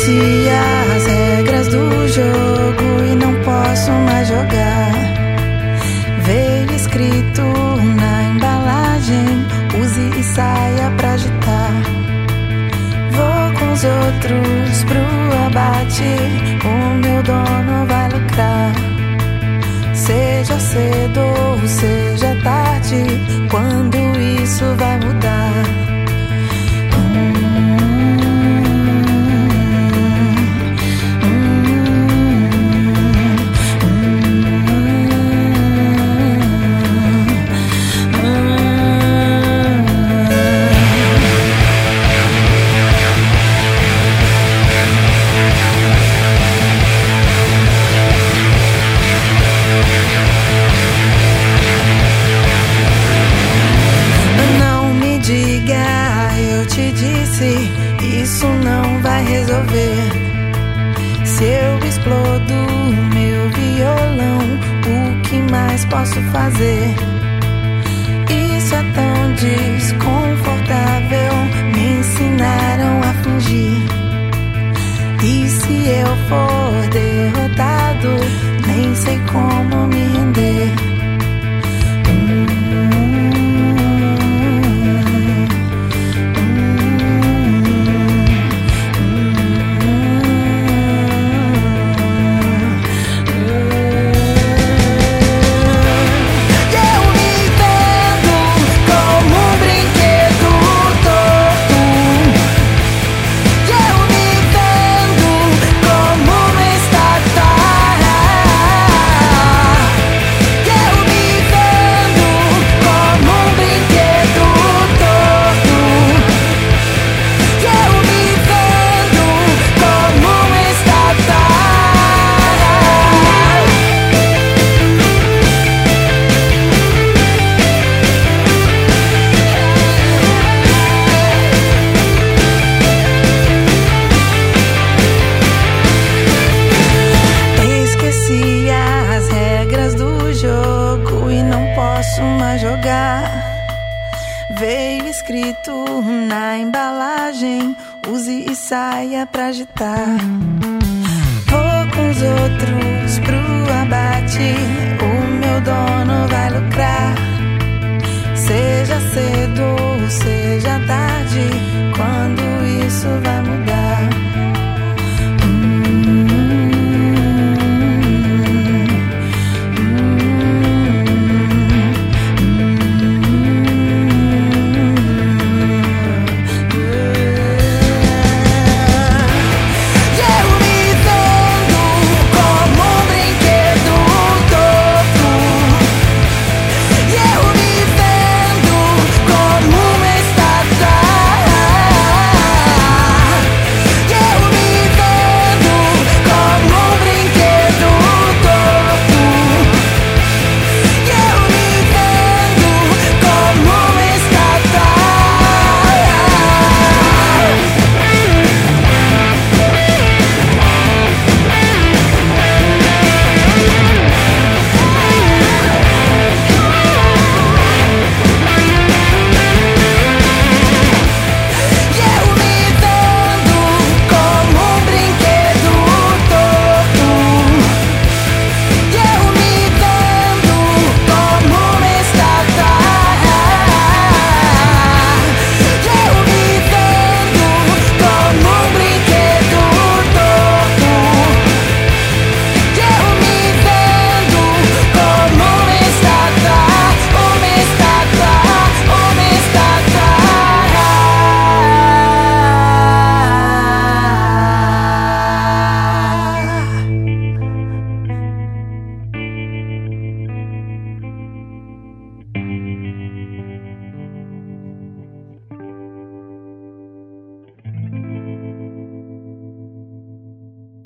influencia as regras do jogo e não posso mais jogar. Veio escrito na embalagem: use e saia pra agitar. Vou com os outros pro abate, o meu dono vai lucrar. Seja cedo ou seja tarde. eu te disse, isso não vai resolver. Se eu explodo o meu violão, o que mais posso fazer? Isso é tão desconfortável, me ensinaram a fingir. E se eu for derrotado, nem sei como. costuma jogar. Veio escrito na embalagem: use e saia pra agitar. Vou com os outros pro abate, o meu dono vai lucrar. Seja seu.